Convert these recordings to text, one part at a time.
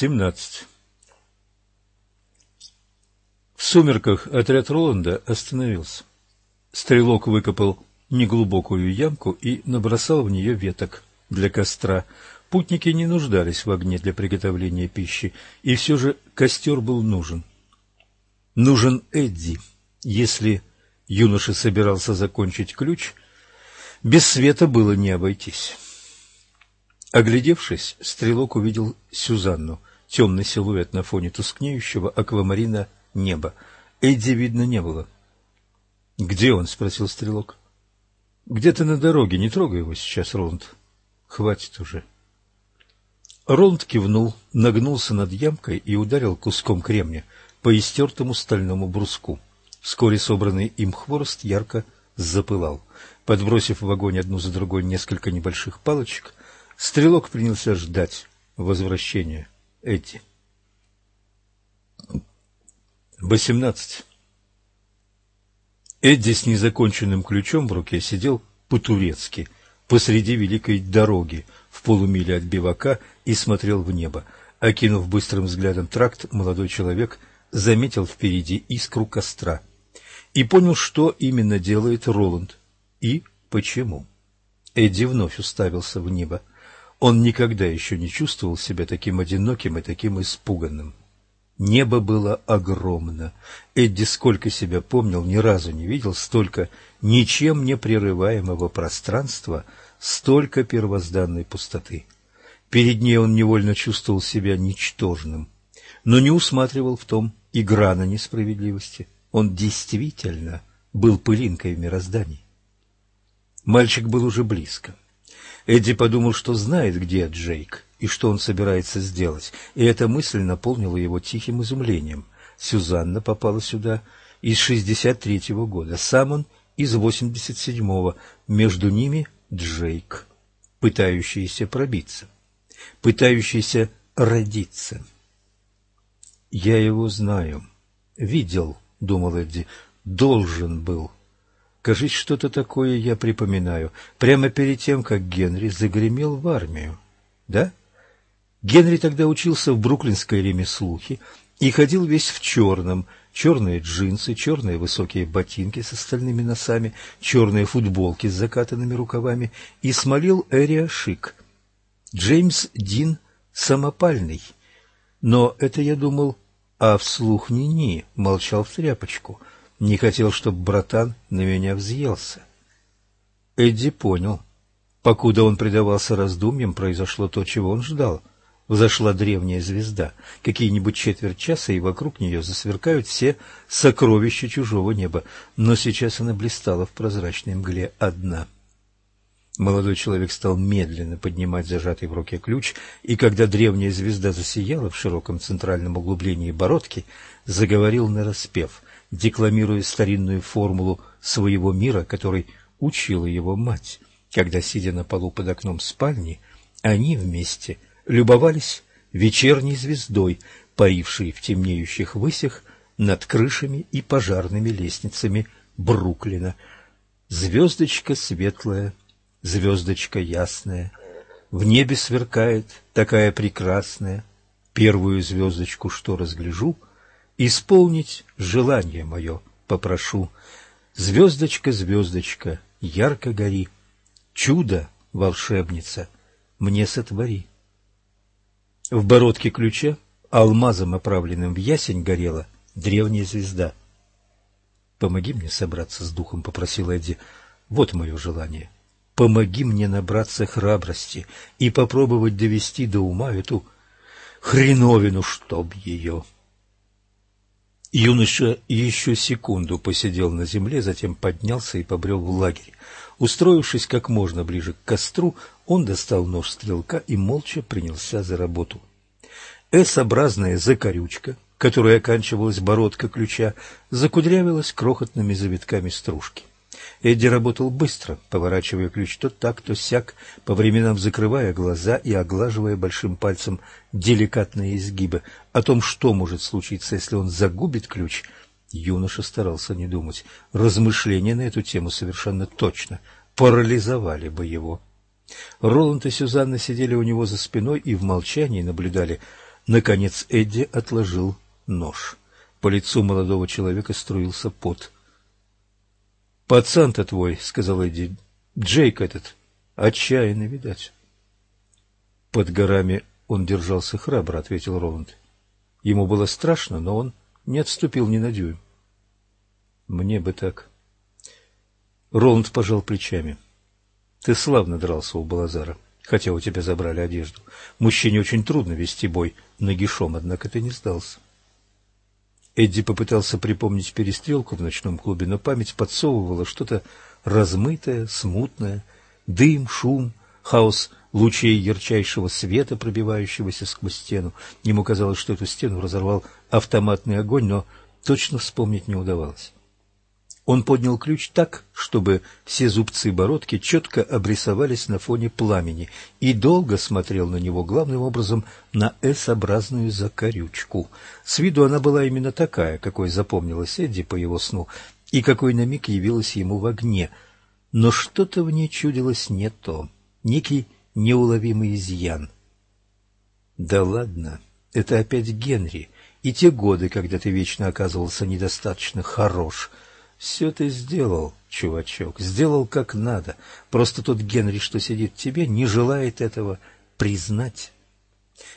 17. В сумерках отряд Роланда остановился. Стрелок выкопал неглубокую ямку и набросал в нее веток для костра. Путники не нуждались в огне для приготовления пищи, и все же костер был нужен. Нужен Эдди. Если юноша собирался закончить ключ, без света было не обойтись. Оглядевшись, стрелок увидел Сюзанну, темный силуэт на фоне тускнеющего аквамарина неба. Эдди видно не было. — Где он? — спросил стрелок. — Где-то на дороге. Не трогай его сейчас, Роланд. — Хватит уже. Роланд кивнул, нагнулся над ямкой и ударил куском кремня по истертому стальному бруску. Вскоре собранный им хворост ярко запылал. Подбросив в огонь одну за другой несколько небольших палочек, Стрелок принялся ждать возвращения Эдди. Восемнадцать. Эдди с незаконченным ключом в руке сидел по-турецки посреди великой дороги в полумиле от бивака и смотрел в небо. Окинув быстрым взглядом тракт, молодой человек заметил впереди искру костра и понял, что именно делает Роланд и почему. Эдди вновь уставился в небо. Он никогда еще не чувствовал себя таким одиноким и таким испуганным. Небо было огромно. Эдди, сколько себя помнил, ни разу не видел столько ничем не прерываемого пространства, столько первозданной пустоты. Перед ней он невольно чувствовал себя ничтожным, но не усматривал в том и грана несправедливости. Он действительно был пылинкой в мироздании. Мальчик был уже близко. Эдди подумал, что знает, где Джейк и что он собирается сделать, и эта мысль наполнила его тихим изумлением. Сюзанна попала сюда из 63-го года, сам он из 87-го, между ними Джейк, пытающийся пробиться, пытающийся родиться. «Я его знаю. Видел», — думал Эдди, — «должен был». Кажись, что-то такое я припоминаю. Прямо перед тем, как Генри загремел в армию. Да? Генри тогда учился в бруклинской ремеслухе и ходил весь в черном. Черные джинсы, черные высокие ботинки с остальными носами, черные футболки с закатанными рукавами и смолил Эриа Шик. Джеймс Дин самопальный. Но это я думал, а вслух ни-ни, молчал в тряпочку — не хотел, чтобы братан на меня взъелся. Эдди понял. Покуда он предавался раздумьям, произошло то, чего он ждал. Взошла древняя звезда. Какие-нибудь четверть часа, и вокруг нее засверкают все сокровища чужого неба. Но сейчас она блистала в прозрачной мгле одна. Молодой человек стал медленно поднимать зажатый в руке ключ, и когда древняя звезда засияла в широком центральном углублении бородки, заговорил нараспев — декламируя старинную формулу своего мира, которой учила его мать, когда, сидя на полу под окном спальни, они вместе любовались вечерней звездой, парившей в темнеющих высях над крышами и пожарными лестницами Бруклина. Звездочка светлая, звездочка ясная, в небе сверкает такая прекрасная, первую звездочку, что разгляжу — Исполнить желание мое попрошу. Звездочка, звездочка, ярко гори, Чудо, волшебница, мне сотвори. В бородке ключа, алмазом оправленным в ясень, горела древняя звезда. «Помоги мне собраться с духом», — попросил Эдди. «Вот мое желание. Помоги мне набраться храбрости и попробовать довести до ума эту хреновину, чтоб ее...» Юноша еще секунду посидел на земле, затем поднялся и побрел в лагерь. Устроившись как можно ближе к костру, он достал нож стрелка и молча принялся за работу. С-образная закорючка, которой оканчивалась бородка ключа, закудрявилась крохотными завитками стружки. Эдди работал быстро, поворачивая ключ то так, то сяк, по временам закрывая глаза и оглаживая большим пальцем деликатные изгибы. О том, что может случиться, если он загубит ключ, юноша старался не думать. Размышления на эту тему совершенно точно парализовали бы его. Роланд и Сюзанна сидели у него за спиной и в молчании наблюдали Наконец Эдди отложил нож. По лицу молодого человека струился пот. «Пацан-то твой», — сказал Эдди, — «Джейк этот, отчаянный, видать». «Под горами он держался храбро», — ответил Роланд. Ему было страшно, но он не отступил ни на дюйм. «Мне бы так». Роланд пожал плечами. «Ты славно дрался у Балазара, хотя у тебя забрали одежду. Мужчине очень трудно вести бой нагишом, однако ты не сдался». Эдди попытался припомнить перестрелку в ночном клубе, но память подсовывала что-то размытое, смутное, дым, шум, хаос лучей ярчайшего света, пробивающегося сквозь стену. Ему казалось, что эту стену разорвал автоматный огонь, но точно вспомнить не удавалось. Он поднял ключ так, чтобы все зубцы бородки четко обрисовались на фоне пламени, и долго смотрел на него, главным образом, на S-образную закорючку. С виду она была именно такая, какой запомнилась Эдди по его сну, и какой на миг явилась ему в огне. Но что-то в ней чудилось не то, некий неуловимый изъян. Да ладно, это опять Генри, и те годы, когда ты вечно оказывался недостаточно хорош — все ты сделал, чувачок, сделал как надо. Просто тот Генри, что сидит в тебе, не желает этого признать.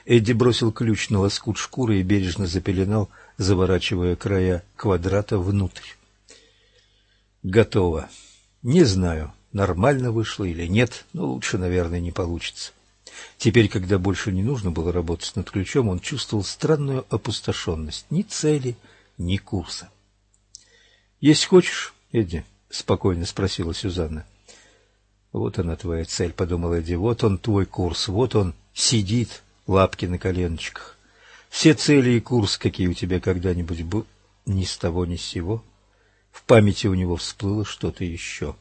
Эдди бросил ключ на лоскут шкуры и бережно запеленал, заворачивая края квадрата внутрь. Готово. Не знаю, нормально вышло или нет, но лучше, наверное, не получится. Теперь, когда больше не нужно было работать над ключом, он чувствовал странную опустошенность. Ни цели, ни курса. Есть хочешь, Эдди? — спокойно спросила Сюзанна. — Вот она твоя цель, — подумал Эдди. — Вот он твой курс, вот он сидит, лапки на коленочках. Все цели и курс, какие у тебя когда-нибудь был, ни с того ни с сего. В памяти у него всплыло что-то еще.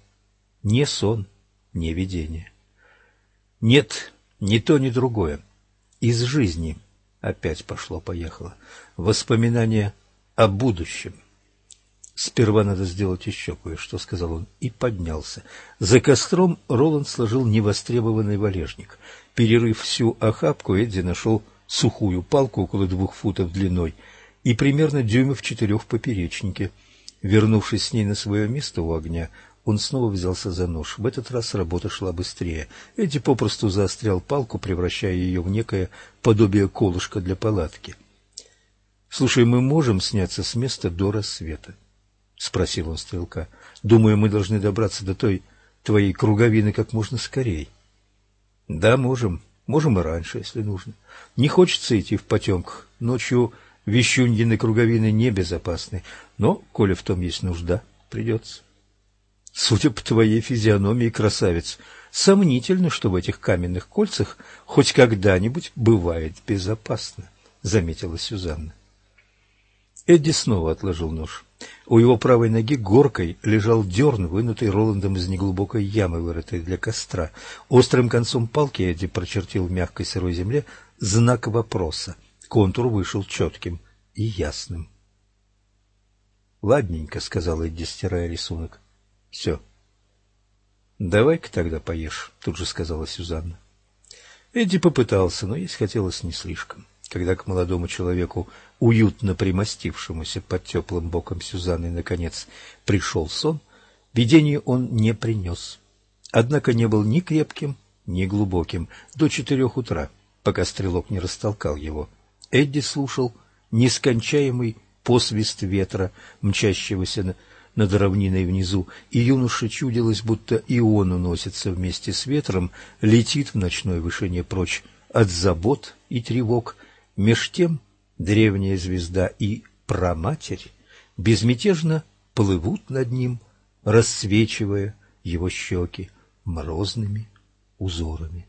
Не сон, не видение. Нет, ни то, ни другое. Из жизни опять пошло-поехало. Воспоминания о будущем. «Сперва надо сделать еще кое-что», — сказал он, и поднялся. За костром Роланд сложил невостребованный валежник. Перерыв всю охапку, Эдди нашел сухую палку около двух футов длиной и примерно дюймов четырех поперечнике. Вернувшись с ней на свое место у огня, он снова взялся за нож. В этот раз работа шла быстрее. Эдди попросту заострял палку, превращая ее в некое подобие колышка для палатки. «Слушай, мы можем сняться с места до рассвета?» — спросил он стрелка. — Думаю, мы должны добраться до той твоей круговины как можно скорее. — Да, можем. Можем и раньше, если нужно. Не хочется идти в потемках. Ночью вещуньины круговины небезопасны. Но, коли в том есть нужда, придется. Судя по твоей физиономии, красавец, сомнительно, что в этих каменных кольцах хоть когда-нибудь бывает безопасно, — заметила Сюзанна. Эдди снова отложил нож. У его правой ноги горкой лежал дерн, вынутый Роландом из неглубокой ямы, вырытой для костра. Острым концом палки Эдди прочертил в мягкой сырой земле знак вопроса. Контур вышел четким и ясным. — Ладненько, — сказал Эдди, стирая рисунок. — Все. — Давай-ка тогда поешь, — тут же сказала Сюзанна. Эдди попытался, но есть хотелось не слишком. Когда к молодому человеку уютно примостившемуся под теплым боком Сюзанны, наконец, пришел сон, видение он не принес. Однако не был ни крепким, ни глубоким до четырех утра, пока стрелок не растолкал его. Эдди слушал нескончаемый посвист ветра, мчащегося на, над равниной внизу, и юноше чудилось, будто и он уносится вместе с ветром, летит в ночной вышине прочь от забот и тревог. Меж тем древняя звезда и праматерь безмятежно плывут над ним, рассвечивая его щеки морозными узорами.